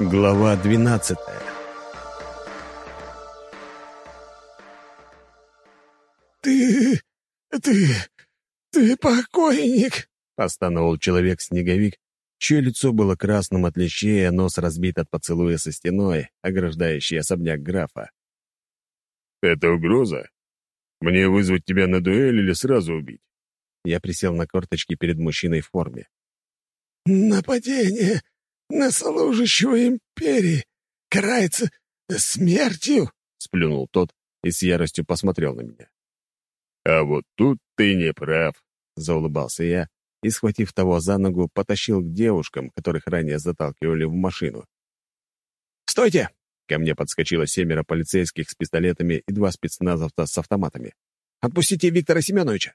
Глава двенадцатая «Ты... ты... ты покойник!» — постановил человек-снеговик, чье лицо было красным от лещей, а нос разбит от поцелуя со стеной, ограждающей особняк графа. «Это угроза? Мне вызвать тебя на дуэль или сразу убить?» Я присел на корточки перед мужчиной в форме. «Нападение на служащего империи карается смертью!» — сплюнул тот и с яростью посмотрел на меня. «А вот тут ты не прав», — заулыбался я и, схватив того за ногу, потащил к девушкам, которых ранее заталкивали в машину. «Стойте!» — ко мне подскочило семеро полицейских с пистолетами и два спецназовца с автоматами. «Отпустите Виктора Семеновича!»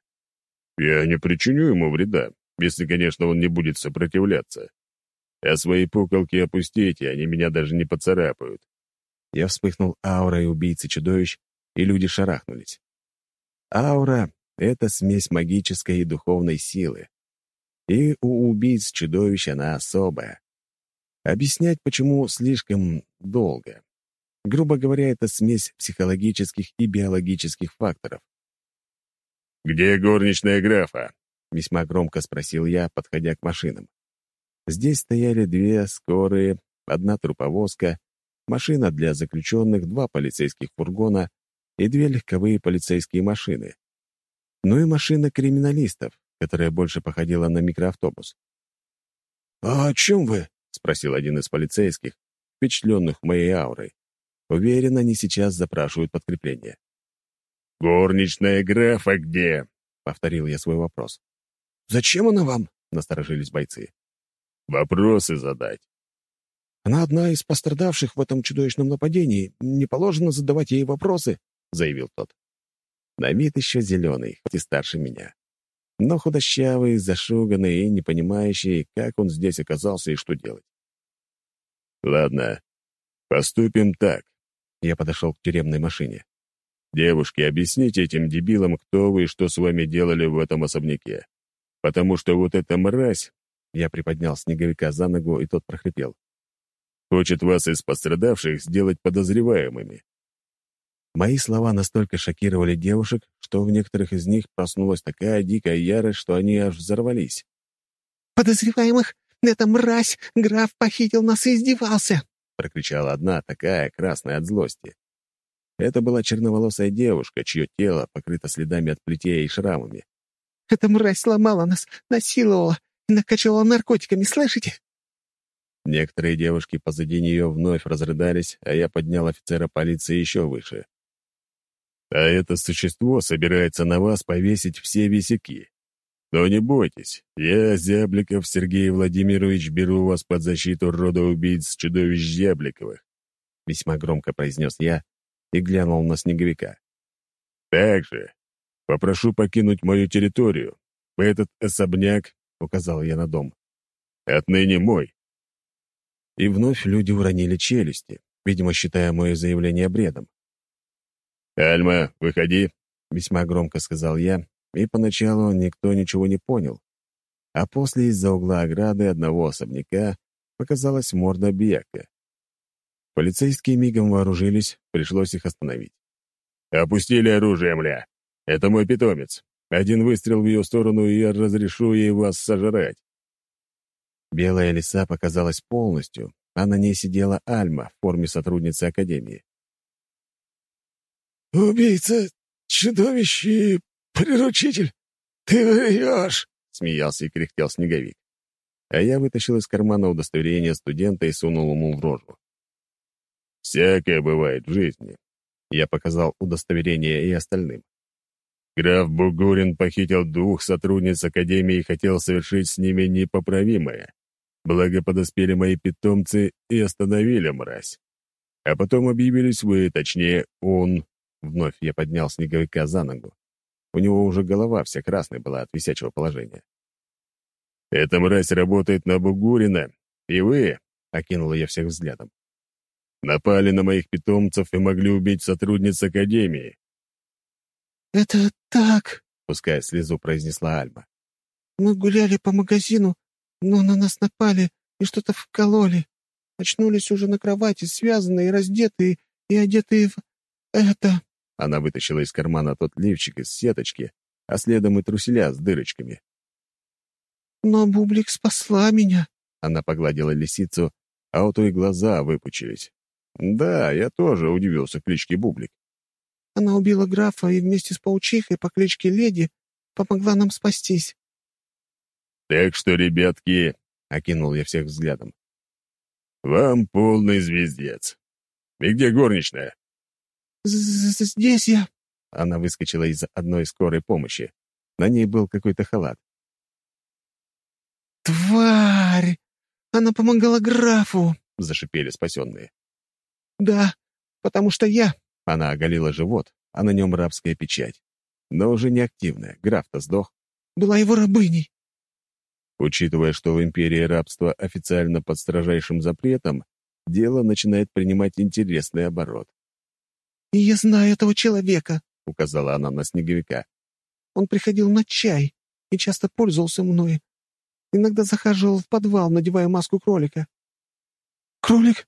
«Я не причиню ему вреда, если, конечно, он не будет сопротивляться. А свои пуколки опустите, они меня даже не поцарапают». Я вспыхнул аурой убийцы-чудовищ, и люди шарахнулись. Аура — это смесь магической и духовной силы. И у убийц чудовищ она особая. Объяснять, почему, слишком долго. Грубо говоря, это смесь психологических и биологических факторов. «Где горничная графа?» — весьма громко спросил я, подходя к машинам. Здесь стояли две скорые, одна труповозка, машина для заключенных, два полицейских фургона и две легковые полицейские машины. Ну и машина криминалистов, которая больше походила на микроавтобус. «А о чем вы?» — спросил один из полицейских, впечатленных моей аурой. Уверен, они сейчас запрашивают подкрепление. «Горничная графа где?» — повторил я свой вопрос. «Зачем она вам?» — насторожились бойцы. «Вопросы задать». «Она одна из пострадавших в этом чудовищном нападении. Не положено задавать ей вопросы», — заявил тот. На вид еще зеленый, хоть и старше меня. Но худощавый, зашуганный и не понимающий, как он здесь оказался и что делать. «Ладно, поступим так». Я подошел к тюремной машине. «Девушки, объясните этим дебилам, кто вы и что с вами делали в этом особняке. Потому что вот эта мразь...» Я приподнял снеговика за ногу, и тот прохрипел. «Хочет вас из пострадавших сделать подозреваемыми. Мои слова настолько шокировали девушек, что в некоторых из них проснулась такая дикая ярость, что они аж взорвались. «Подозреваемых? Эта мразь! Граф похитил нас и издевался!» — прокричала одна, такая красная от злости. Это была черноволосая девушка, чье тело покрыто следами от плетей и шрамами. «Эта мразь сломала нас, насиловала накачивала наркотиками, слышите?» Некоторые девушки позади нее вновь разрыдались, а я поднял офицера полиции еще выше. А это существо собирается на вас повесить все висяки. Но не бойтесь, я, Зябликов Сергей Владимирович, беру вас под защиту рода убийц чудовищ Зябликовых», — весьма громко произнес я и глянул на Снеговика. «Также попрошу покинуть мою территорию. Этот особняк, — указал я на дом, — отныне мой». И вновь люди уронили челюсти, видимо, считая мое заявление бредом. «Альма, выходи», — весьма громко сказал я, и поначалу никто ничего не понял. А после из-за угла ограды одного особняка показалась морда Бьяка. Полицейские мигом вооружились, пришлось их остановить. «Опустили оружие, мля! Это мой питомец. Один выстрел в ее сторону, и я разрешу ей вас сожрать». Белая лиса показалась полностью, а на ней сидела Альма в форме сотрудницы Академии. «Убийца, чудовищ и приручитель! Ты врешь!» — смеялся и кряхтел Снеговик. А я вытащил из кармана удостоверение студента и сунул ему в рожу. «Всякое бывает в жизни», — я показал удостоверение и остальным. Граф Бугурин похитил двух сотрудниц Академии и хотел совершить с ними непоправимое. Благо подоспели мои питомцы и остановили мразь. А потом объявились вы, точнее, он, Вновь я поднял снеговика за ногу. У него уже голова вся красная была от висячего положения. «Эта мразь работает на Бугурина, и вы, — окинула я всех взглядом, — напали на моих питомцев и могли убить сотрудниц Академии». «Это так», — пуская слезу, произнесла Альма. «Мы гуляли по магазину, но на нас напали и что-то вкололи. Очнулись уже на кровати, связанные, раздетые и одетые в... это...» Она вытащила из кармана тот лифчик из сеточки, а следом и труселя с дырочками. «Но Бублик спасла меня!» Она погладила лисицу, а у той глаза выпучились. Да, я тоже удивился кличке Бублик. Она убила графа и вместе с паучихой по кличке Леди помогла нам спастись. «Так что, ребятки», — окинул я всех взглядом, — «вам полный звездец. И где горничная?» «Здесь я...» Она выскочила из одной скорой помощи. На ней был какой-то халат. «Тварь! Она помогала графу!» — зашипели спасенные. «Да, потому что я...» — она оголила живот, а на нем рабская печать. Но уже не активная, граф-то сдох. «Была его рабыней!» Учитывая, что в империи рабство официально под строжайшим запретом, дело начинает принимать интересный оборот. «И я знаю этого человека», — указала она на снеговика. «Он приходил на чай и часто пользовался мной. Иногда захаживал в подвал, надевая маску кролика». «Кролик?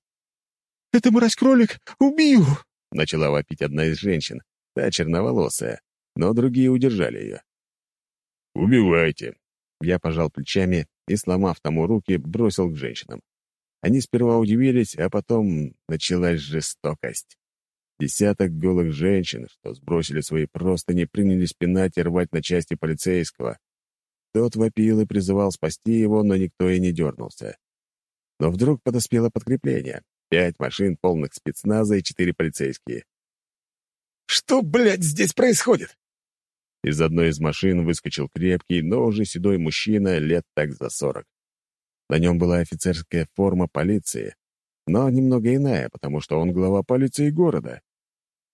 Это мразь-кролик! Убью!» — начала вопить одна из женщин, та черноволосая, но другие удержали ее. «Убивайте!» Я пожал плечами и, сломав тому руки, бросил к женщинам. Они сперва удивились, а потом началась жестокость. Десяток голых женщин, что сбросили свои простыни, принялись пинать и рвать на части полицейского. Тот вопил и призывал спасти его, но никто и не дернулся. Но вдруг подоспело подкрепление. Пять машин, полных спецназа и четыре полицейские. «Что, блядь, здесь происходит?» Из одной из машин выскочил крепкий, но уже седой мужчина лет так за сорок. На нем была офицерская форма полиции, но немного иная, потому что он глава полиции города.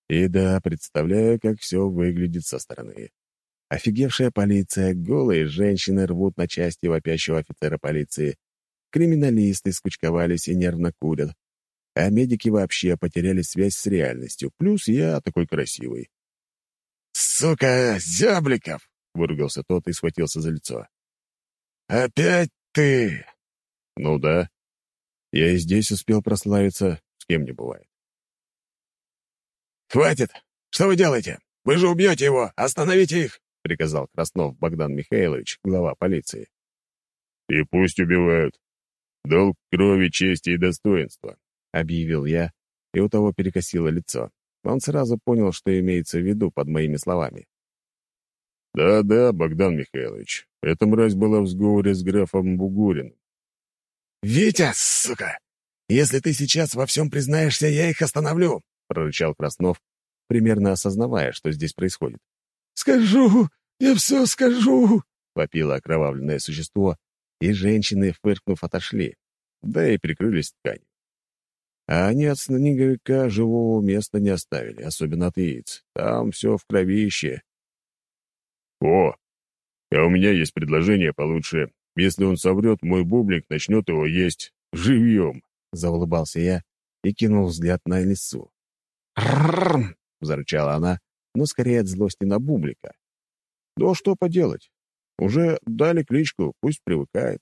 И да, представляю, как все выглядит со стороны. Офигевшая полиция, голые женщины рвут на части вопящего офицера полиции, криминалисты скучковались и нервно курят, а медики вообще потеряли связь с реальностью, плюс я такой красивый. «Сука, Зябликов!» — выругался тот и схватился за лицо. «Опять ты!» «Ну да. Я и здесь успел прославиться, с кем не бывает». «Хватит! Что вы делаете? Вы же убьете его! Остановите их!» — приказал Краснов Богдан Михайлович, глава полиции. «И пусть убивают. Долг крови, чести и достоинства», — объявил я, и у того перекосило лицо. Он сразу понял, что имеется в виду под моими словами. «Да-да, Богдан Михайлович, эта мразь была в сговоре с графом Бугуриным». «Витя, сука! Если ты сейчас во всем признаешься, я их остановлю!» — прорычал Краснов, примерно осознавая, что здесь происходит. «Скажу! Я все скажу!» — вопило окровавленное существо, и женщины, фыркнув, отошли, да и прикрылись тканью. А они от снеговика живого места не оставили, особенно от яиц. Там все в кровище. «О, а у меня есть предложение получше. Если он соврет, мой бублик начнет его есть живьем», — заулыбался я и кинул взгляд на лесу. «Ррррм!» — зарычала она, но скорее от злости на бублика. «Ну, что поделать? Уже дали кличку, пусть привыкает».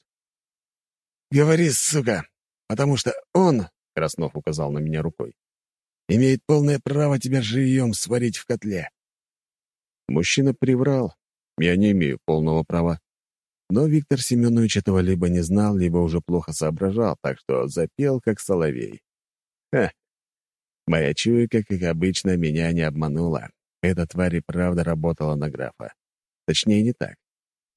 «Говори, сука, потому что он Краснов указал на меня рукой. «Имеет полное право тебя живьем сварить в котле». Мужчина приврал. Я не имею полного права. Но Виктор Семенович этого либо не знал, либо уже плохо соображал, так что запел, как соловей. Ха! Моя чуйка, как обычно, меня не обманула. Эта тварь и правда работала на графа. Точнее, не так.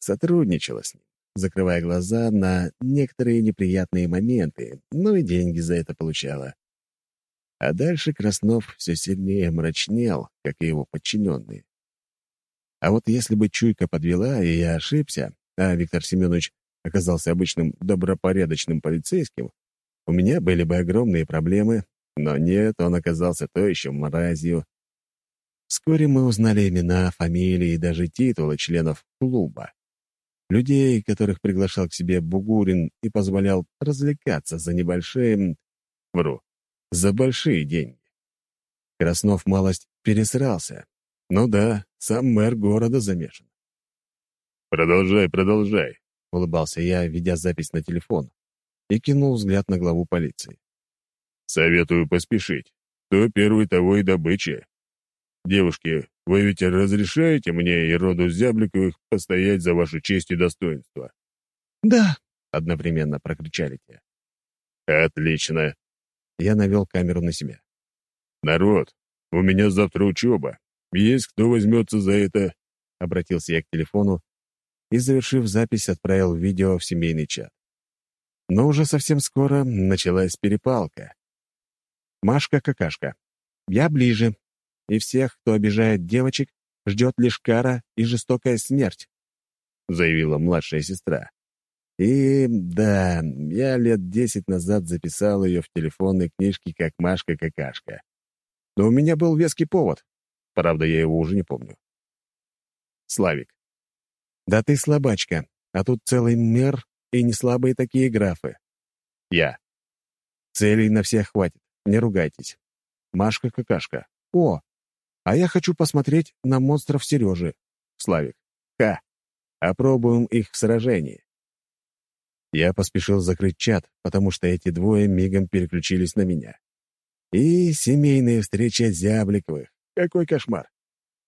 Сотрудничала с ним закрывая глаза на некоторые неприятные моменты, ну и деньги за это получала. А дальше Краснов все сильнее мрачнел, как и его подчиненные. А вот если бы чуйка подвела, и я ошибся, а Виктор Семенович оказался обычным добропорядочным полицейским, у меня были бы огромные проблемы, но нет, он оказался то еще мразью. Вскоре мы узнали имена, фамилии и даже титулы членов клуба. Людей, которых приглашал к себе Бугурин и позволял развлекаться за небольшие... Вру, за большие деньги. Краснов малость пересрался. Ну да, сам мэр города замешан. «Продолжай, продолжай», — улыбался я, ведя запись на телефон, и кинул взгляд на главу полиции. Советую поспешить. Кто первый, того и добыча. Девушки, вы ведь разрешаете мне и роду Зябликовых постоять за вашу честь и достоинство? «Да», — одновременно прокричали те. «Отлично!» Я навел камеру на себя. «Народ, у меня завтра учеба. Есть кто возьмется за это?» Обратился я к телефону и, завершив запись, отправил видео в семейный чат. Но уже совсем скоро началась перепалка. Машка-какашка. Я ближе. И всех, кто обижает девочек, ждет лишь кара и жестокая смерть, заявила младшая сестра. И да, я лет десять назад записал ее в телефонной книжке как Машка-какашка. Но у меня был веский повод. Правда, я его уже не помню. Славик. Да ты слабачка, а тут целый мир и не слабые такие графы. Я. Целей на всех хватит, не ругайтесь. Машка-какашка. О, а я хочу посмотреть на монстров Сережи. Славик. Ха. Опробуем их в сражении. Я поспешил закрыть чат, потому что эти двое мигом переключились на меня. И семейная встреча Зябликовых. Какой кошмар.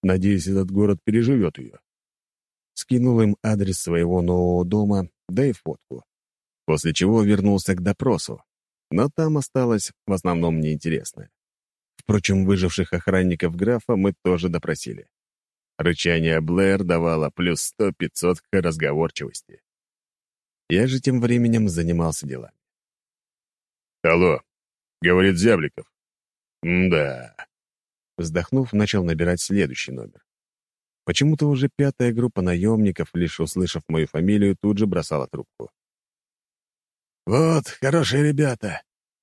Надеюсь, этот город переживет ее. Скинул им адрес своего нового дома, да и фотку. После чего вернулся к допросу. Но там осталось в основном неинтересное. Впрочем, выживших охранников графа мы тоже допросили. Рычание Блэр давало плюс сто-пятьсот к разговорчивости. Я же тем временем занимался делами. «Алло», — говорит Зябликов. «Да». Вздохнув, начал набирать следующий номер. Почему-то уже пятая группа наемников, лишь услышав мою фамилию, тут же бросала трубку. «Вот, хорошие ребята.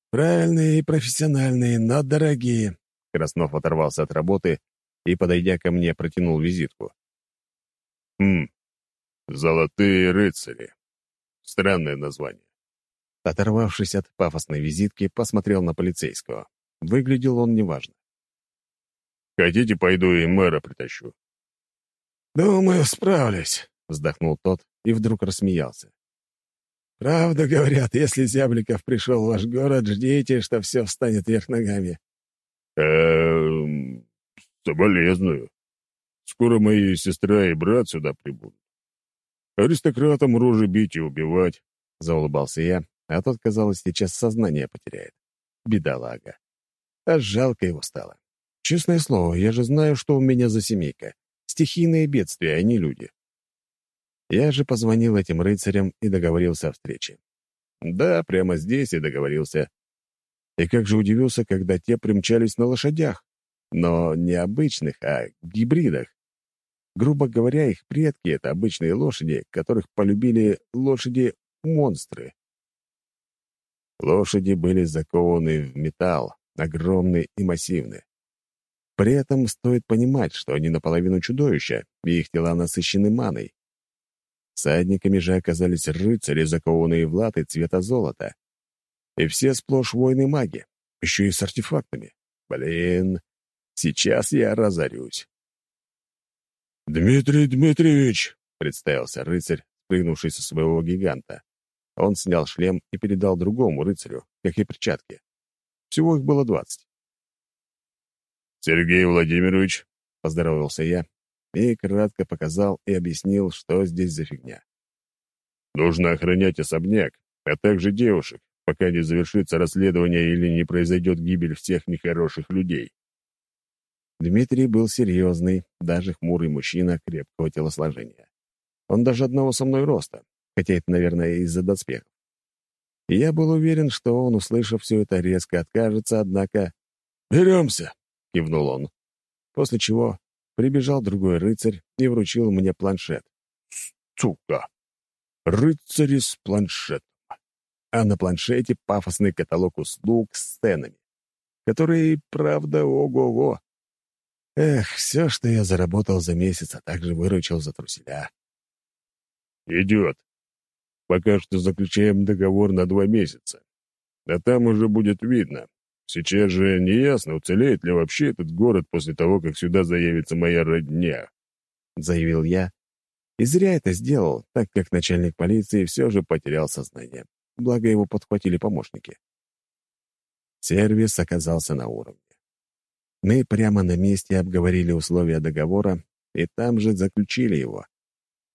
Правильные и профессиональные, но дорогие». Краснов оторвался от работы и, подойдя ко мне, протянул визитку. «Хм, золотые рыцари. Странное название. Оторвавшись от пафосной визитки, посмотрел на полицейского. Выглядел он неважно. «Хотите, пойду и мэра притащу?» «Думаю, справлюсь», — вздохнул тот и вдруг рассмеялся. «Правда, говорят, если Зябликов пришел в ваш город, ждите, что все встанет вверх ногами». «Эм... соболезную. Скоро мои сестра и брат сюда прибудут. Аристократам рожи бить и убивать. Заулыбался я, а тот, казалось, сейчас сознание потеряет. Бедолага. Аж жалко его стало. Честное слово, я же знаю, что у меня за семейка. Стихийные бедствия, а не люди. Я же позвонил этим рыцарям и договорился о встрече. Да, прямо здесь и договорился. И как же удивился, когда те примчались на лошадях. Но не обычных, а гибридах. Грубо говоря, их предки — это обычные лошади, которых полюбили лошади-монстры. Лошади были закованы в металл, огромные и массивные. При этом стоит понимать, что они наполовину чудовища, и их тела насыщены маной. Садниками же оказались рыцари, закованные в латы цвета золота. И все сплошь воины-маги, еще и с артефактами. Блин, сейчас я разорюсь. «Дмитрий Дмитриевич!» — представился рыцарь, спрыгнувший со своего гиганта. Он снял шлем и передал другому рыцарю, как и перчатки. Всего их было двадцать. «Сергей Владимирович!» — поздоровался я и кратко показал и объяснил, что здесь за фигня. «Нужно охранять особняк, а также девушек, пока не завершится расследование или не произойдет гибель всех нехороших людей. Дмитрий был серьезный, даже хмурый мужчина крепкого телосложения. Он даже одного со мной роста, хотя это, наверное, из-за доспехов. И я был уверен, что он, услышав все это, резко откажется, однако... «Беремся!» — кивнул он. После чего прибежал другой рыцарь и вручил мне планшет. Сука! Рыцари с планшетом. А на планшете пафосный каталог услуг с сценами, которые, правда, ого-го. Эх, все, что я заработал за месяц, а также выручил за труселя. «Идет. Пока что заключаем договор на два месяца. А там уже будет видно. Сейчас же неясно, уцелеет ли вообще этот город после того, как сюда заявится моя родня», — заявил я. И зря это сделал, так как начальник полиции все же потерял сознание. Благо его подхватили помощники. Сервис оказался на уровне. Мы прямо на месте обговорили условия договора и там же заключили его.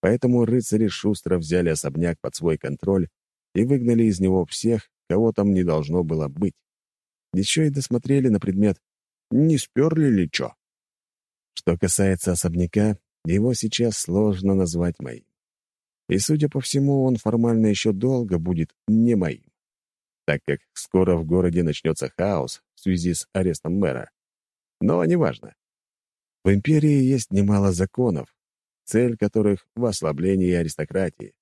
Поэтому рыцари шустро взяли особняк под свой контроль и выгнали из него всех, кого там не должно было быть. Еще и досмотрели на предмет, не сперли ли чё. Что касается особняка, его сейчас сложно назвать моим. И, судя по всему, он формально еще долго будет не моим, так как скоро в городе начнется хаос в связи с арестом мэра. Но неважно. В империи есть немало законов, цель которых — в ослаблении аристократии.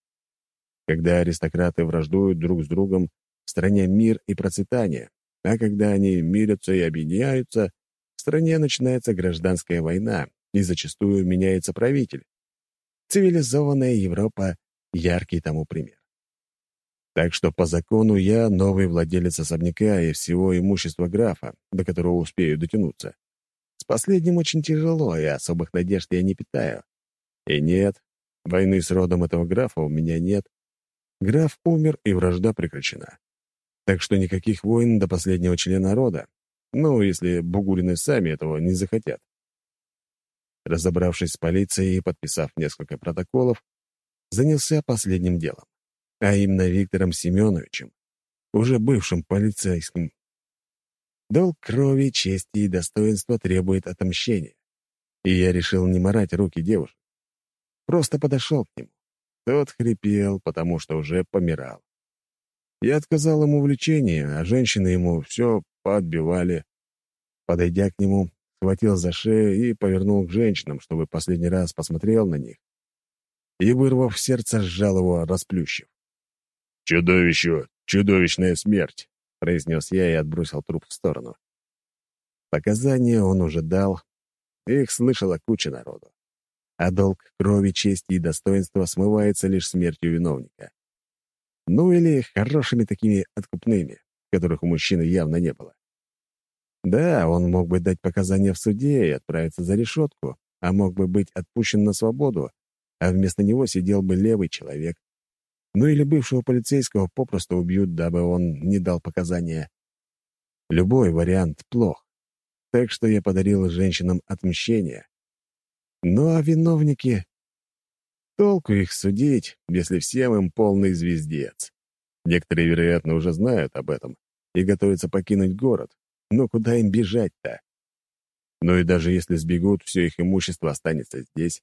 Когда аристократы враждуют друг с другом, в стране мир и процветание, а когда они мирятся и объединяются, в стране начинается гражданская война, и зачастую меняется правитель. Цивилизованная Европа — яркий тому пример. Так что по закону я новый владелец особняка и всего имущества графа, до которого успею дотянуться. С последним очень тяжело, и особых надежд я не питаю. И нет, войны с родом этого графа у меня нет. Граф умер, и вражда прекращена. Так что никаких войн до последнего члена рода, ну, если бугурины сами этого не захотят. Разобравшись с полицией и подписав несколько протоколов, занялся последним делом, а именно Виктором Семеновичем, уже бывшим полицейским. Долг крови, чести и достоинства требует отомщения, и я решил не морать руки девушек. Просто подошел к нему. Тот хрипел, потому что уже помирал. Я отказал ему в лечении, а женщины ему все подбивали. Подойдя к нему, схватил за шею и повернул к женщинам, чтобы последний раз посмотрел на них. И, вырвав сердце, сжал его, расплющив. «Чудовищу! Чудовищная смерть!» — произнес я и отбросил труп в сторону. Показания он уже дал, их слышала куча народу. А долг крови, чести и достоинства смывается лишь смертью виновника. Ну или хорошими такими откупными, которых у мужчины явно не было. Да, он мог бы дать показания в суде и отправиться за решетку, а мог бы быть отпущен на свободу, а вместо него сидел бы левый человек. Ну или бывшего полицейского попросту убьют, дабы он не дал показания. Любой вариант плох. Так что я подарил женщинам отмщение. Ну а виновники... Толку их судить, если всем им полный звездец. Некоторые, вероятно, уже знают об этом и готовятся покинуть город, но куда им бежать-то? Ну и даже если сбегут, все их имущество останется здесь.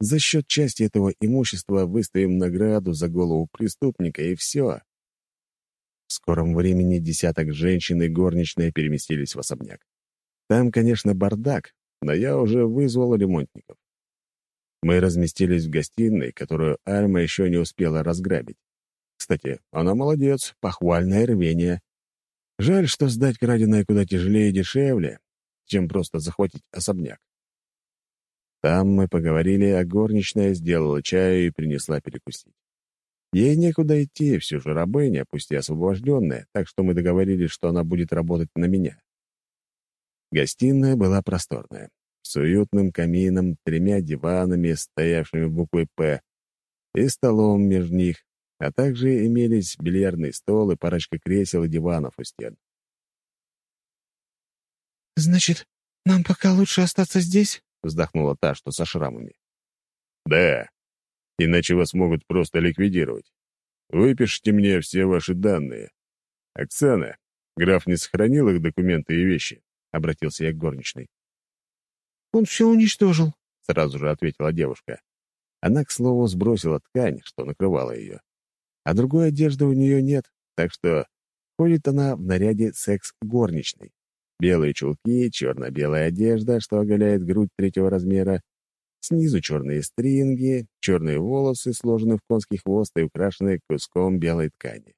За счет части этого имущества выставим награду за голову преступника, и все. В скором времени десяток женщин и горничные переместились в особняк. Там, конечно, бардак, но я уже вызвал ремонтников. Мы разместились в гостиной, которую Альма еще не успела разграбить. Кстати, она молодец, похвальное рвение. Жаль, что сдать краденое куда тяжелее и дешевле, чем просто захватить особняк. Там мы поговорили, а горничная сделала чаю и принесла перекусить. Ей некуда идти, все же рабыня, пусть и освобожденная, так что мы договорились, что она будет работать на меня. Гостиная была просторная, с уютным камином, тремя диванами, стоявшими буквой «П», и столом между них, а также имелись бильярдный стол и парочка кресел и диванов у стен. «Значит, нам пока лучше остаться здесь?» — вздохнула та, что со шрамами. «Да, иначе вас могут просто ликвидировать. Выпишите мне все ваши данные. Оксана, граф не сохранил их документы и вещи?» — обратился я к горничной. «Он все уничтожил», — сразу же ответила девушка. Она, к слову, сбросила ткань, что накрывала ее а другой одежды у нее нет, так что ходит она в наряде секс-горничной. Белые чулки, черно-белая одежда, что оголяет грудь третьего размера, снизу черные стринги, черные волосы, сложенные в конский хвост и украшенные куском белой ткани.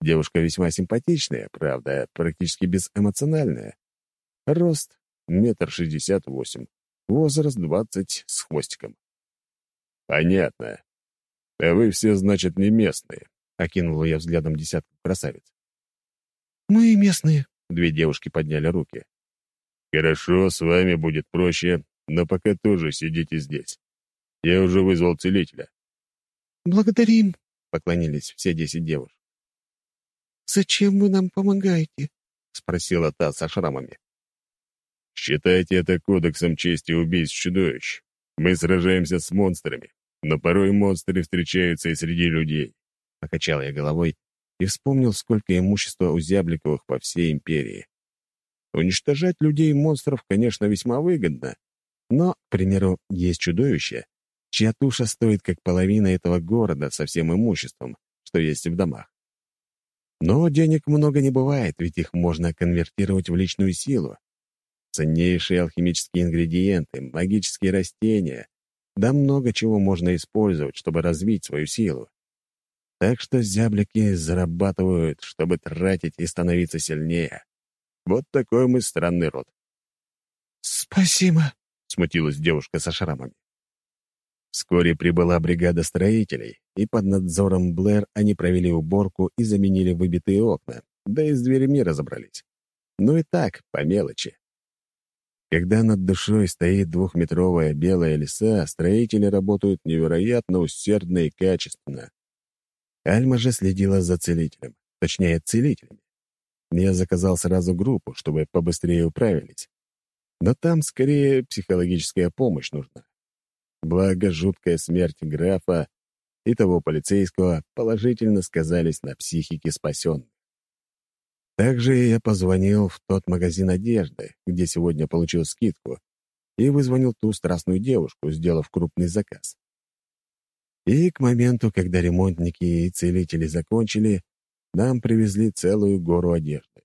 Девушка весьма симпатичная, правда, практически безэмоциональная. Рост — метр шестьдесят восемь, возраст двадцать с хвостиком. Понятно. «А вы все, значит, не местные», — окинула я взглядом десятку красавиц. «Мы местные», — две девушки подняли руки. «Хорошо, с вами будет проще, но пока тоже сидите здесь. Я уже вызвал целителя». «Благодарим», — поклонились все десять девушек. «Зачем вы нам помогаете? спросила та со шрамами. «Считайте это кодексом чести убийств чудовищ. Мы сражаемся с монстрами, но порой монстры встречаются и среди людей», — покачал я головой и вспомнил, сколько имущества у Зябликовых по всей империи. Уничтожать людей и монстров, конечно, весьма выгодно, но, к примеру, есть чудовища, чья туша стоит как половина этого города со всем имуществом, что есть в домах. Но денег много не бывает, ведь их можно конвертировать в личную силу. Ценнейшие алхимические ингредиенты, магические растения, да много чего можно использовать, чтобы развить свою силу. Так что зяблики зарабатывают, чтобы тратить и становиться сильнее. Вот такой мы странный род. «Спасибо», — смутилась девушка со шрамами. Вскоре прибыла бригада строителей, и под надзором Блэр они провели уборку и заменили выбитые окна, да и с дверями разобрались. Ну и так, по мелочи. Когда над душой стоит двухметровая белая лиса, строители работают невероятно усердно и качественно. Альма же следила за целителем, точнее, целителями. Я заказал сразу группу, чтобы побыстрее управились. Но там скорее психологическая помощь нужна. Благо, жуткая смерть графа и того полицейского положительно сказались на психике спасенных. Также я позвонил в тот магазин одежды, где сегодня получил скидку, и вызвонил ту страстную девушку, сделав крупный заказ. И к моменту, когда ремонтники и целители закончили, нам привезли целую гору одежды.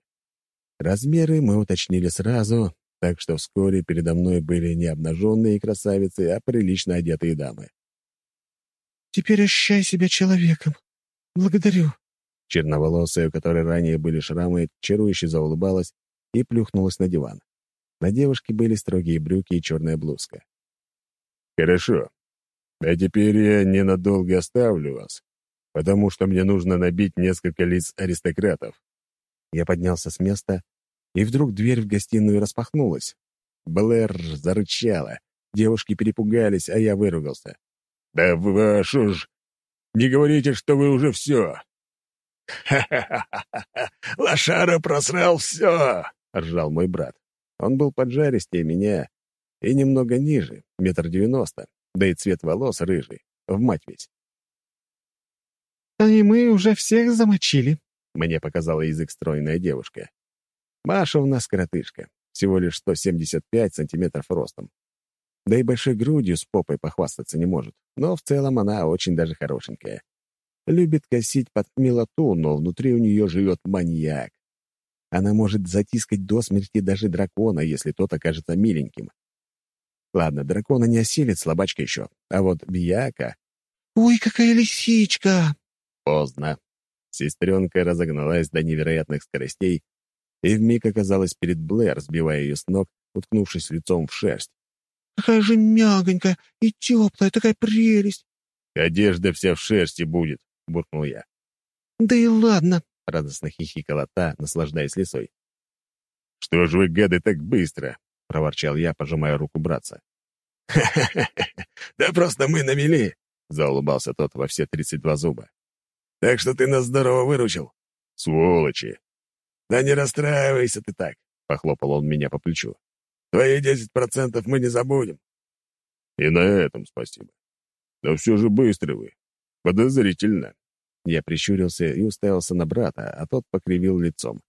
Размеры мы уточнили сразу, так что вскоре передо мной были не обнаженные красавицы, а прилично одетые дамы. «Теперь ощущай себя человеком. Благодарю». Черноволосая, у которой ранее были шрамы, чарующе заулыбалась и плюхнулась на диван. На девушке были строгие брюки и черная блузка. «Хорошо. А теперь я ненадолго оставлю вас, потому что мне нужно набить несколько лиц аристократов». Я поднялся с места и вдруг дверь в гостиную распахнулась. Блэр зарычала. Девушки перепугались, а я выругался. «Да вашу ж! Не говорите, что вы уже все!» «Ха-ха-ха! Лошара просрал все!» — ржал мой брат. Он был поджаристее меня и немного ниже, метр девяносто, да и цвет волос рыжий, в мать весь. «А и мы уже всех замочили», — мне показала язык стройная девушка. Маша у нас коротышка, всего лишь 175 сантиметров ростом. Да и большой грудью с попой похвастаться не может, но в целом она очень даже хорошенькая. Любит косить под милоту, но внутри у нее живет маньяк. Она может затискать до смерти даже дракона, если тот окажется миленьким. Ладно, дракона не осилит, слабачка еще. А вот Бияка... «Ой, какая лисичка!» Поздно. Сестренка разогналась до невероятных скоростей и вмиг оказалась перед Блэр, сбивая ее с ног, уткнувшись лицом в шерсть. «Какая же мягонькая и теплая, такая прелесть!» «Одежда вся в шерсти будет», — буркнул я. «Да и ладно», — радостно хихикала та, наслаждаясь лесой. «Что ж вы, гады, так быстро?» — проворчал я, пожимая руку братца. «Ха-ха-ха! Да просто мы навели!» — заулыбался тот во все тридцать два зуба. «Так что ты нас здорово выручил!» «Сволочи!» «Да не расстраивайся ты так», — похлопал он меня по плечу. «Твои десять процентов мы не забудем». «И на этом спасибо. Но все же быстро вы. Подозрительно». Я прищурился и уставился на брата, а тот покривил лицом.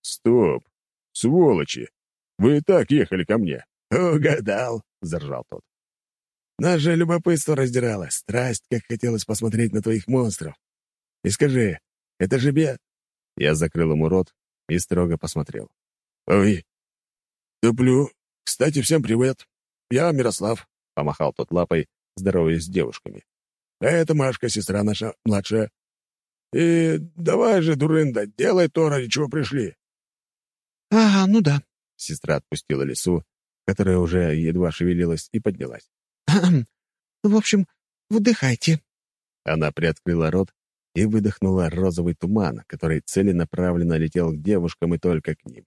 «Стоп! Сволочи! Вы и так ехали ко мне!» «Угадал!» — заржал тот. «Нас же любопытство раздирало. Страсть, как хотелось посмотреть на твоих монстров. И скажи, это же бед. Я закрыл ему рот и строго посмотрел. «Ой, туплю. Кстати, всем привет. Я Мирослав», — помахал тот лапой, здороваясь с девушками. «А это Машка, сестра наша, младшая. И давай же, дурында, делай то, ради чего пришли». «Ага, ну да», — сестра отпустила лису, которая уже едва шевелилась, и поднялась. «В общем, вдыхайте». Она приоткрыла рот и выдохнула розовый туман, который целенаправленно летел к девушкам и только к ним.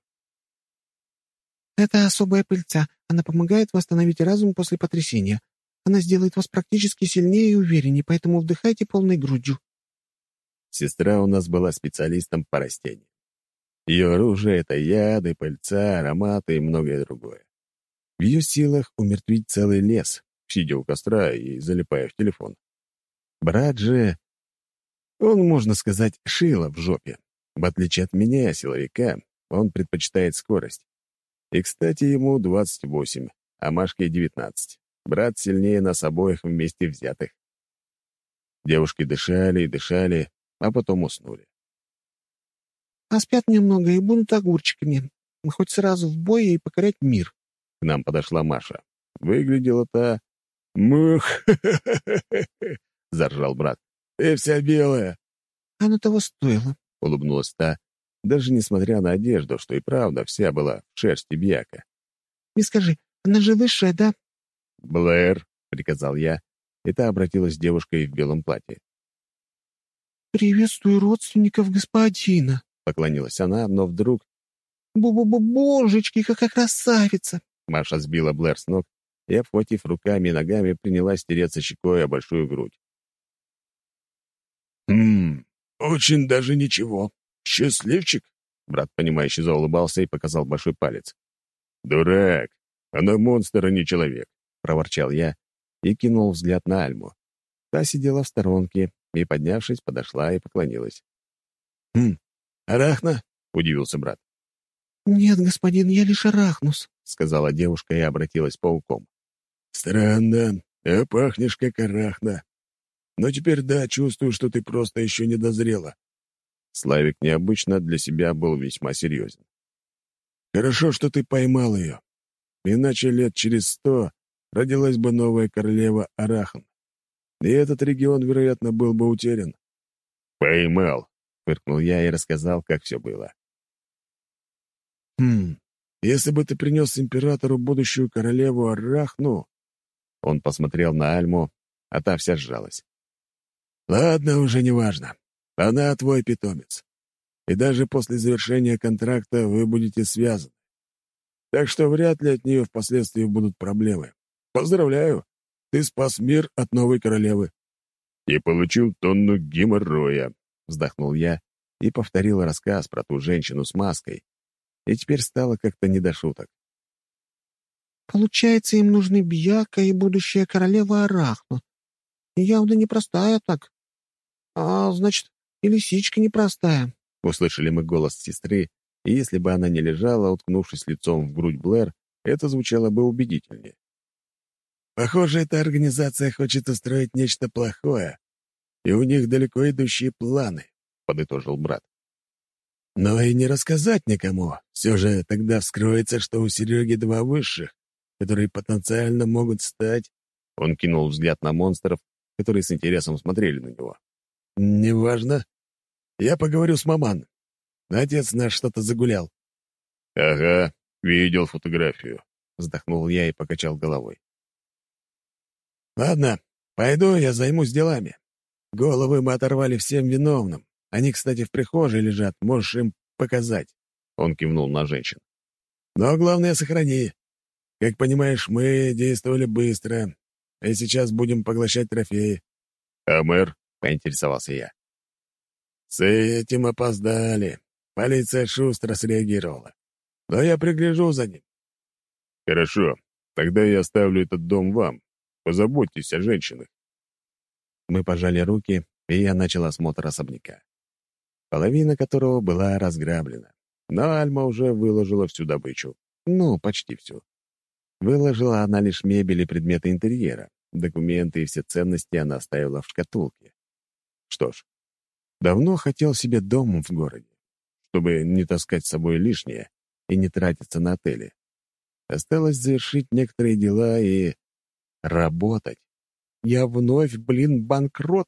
«Это особая пыльца. Она помогает восстановить разум после потрясения. Она сделает вас практически сильнее и увереннее, поэтому вдыхайте полной грудью». Сестра у нас была специалистом по растениям. Ее оружие — это яды, пыльца, ароматы и многое другое. В ее силах умертвить целый лес, сидя у костра и залипая в телефон. Брат же... Он, можно сказать, шило в жопе. В отличие от меня, силовика, он предпочитает скорость. И, кстати, ему 28, а Машке 19. Брат сильнее нас обоих вместе взятых. Девушки дышали и дышали, а потом уснули. «А спят немного и будут огурчиками. Хоть сразу в бой и покорять мир». К нам подошла Маша. Выглядела та... «Мух!» — заржал брат. «Ты вся белая!» «Оно того стоило», — улыбнулась та, даже несмотря на одежду, что и правда вся была в шерсти бьяка. «Не скажи, она же высшая, да?» «Блэр», — приказал я, и та обратилась с девушкой в белом платье. «Приветствую родственников господина», — поклонилась она, но вдруг... «Бу-бу-бу-божечки, какая красавица!» Маша сбила Блэр с ног и, обхватив руками и ногами, принялась тереться щекой о большую грудь. «Хм, очень даже ничего», «Счастливчик?» — брат, понимающе заулыбался и показал большой палец. «Дурак! Она монстр, а не человек!» — проворчал я и кинул взгляд на Альму. Та сидела в сторонке и, поднявшись, подошла и поклонилась. «Хм, арахна?» — удивился брат. «Нет, господин, я лишь арахнус», — сказала девушка и обратилась пауком. «Странно, а пахнешь как арахна. Но теперь да, чувствую, что ты просто еще не дозрела. Славик необычно для себя был весьма серьезен. «Хорошо, что ты поймал ее. Иначе лет через сто родилась бы новая королева Арахан. И этот регион, вероятно, был бы утерян». «Поймал», — фыркнул я и рассказал, как все было. «Хм, если бы ты принес императору будущую королеву Арахну...» Он посмотрел на Альму, а та вся сжалась. «Ладно, уже неважно. Она твой питомец. И даже после завершения контракта вы будете связаны. Так что вряд ли от нее впоследствии будут проблемы. Поздравляю, ты спас мир от новой королевы. И получил тонну геморроя, вздохнул я и повторил рассказ про ту женщину с маской. И теперь стало как-то не до шуток. Получается, им нужны Бьяка и будущая королева Арахну. Явно непростая так. А, значит, и лисичка непростая», — услышали мы голос сестры, и если бы она не лежала, уткнувшись лицом в грудь Блэр, это звучало бы убедительнее. «Похоже, эта организация хочет устроить нечто плохое, и у них далеко идущие планы», — подытожил брат. «Но и не рассказать никому. Все же тогда вскроется, что у Сереги два высших, которые потенциально могут стать...» Он кинул взгляд на монстров, которые с интересом смотрели на него. «Неважно. Я поговорю с маман. Отец наш что-то загулял». «Ага, видел фотографию», — вздохнул я и покачал головой. «Ладно, пойду я займусь делами. Головы мы оторвали всем виновным. Они, кстати, в прихожей лежат, можешь им показать». Он кивнул на женщин. «Но главное, сохрани. Как понимаешь, мы действовали быстро, и сейчас будем поглощать трофеи». «А мэр?» — поинтересовался я. С этим опоздали. Полиция шустро среагировала. Но я пригляжу за ним. Хорошо. Тогда я оставлю этот дом вам. Позаботьтесь о женщинах. Мы пожали руки, и я начал осмотр особняка. Половина которого была разграблена. Но Альма уже выложила всю добычу. Ну, почти всю. Выложила она лишь мебель и предметы интерьера. Документы и все ценности она оставила в шкатулке. Что ж, Давно хотел себе дом в городе, чтобы не таскать с собой лишнее и не тратиться на отели. Осталось завершить некоторые дела и... работать. Я вновь, блин, банкрот.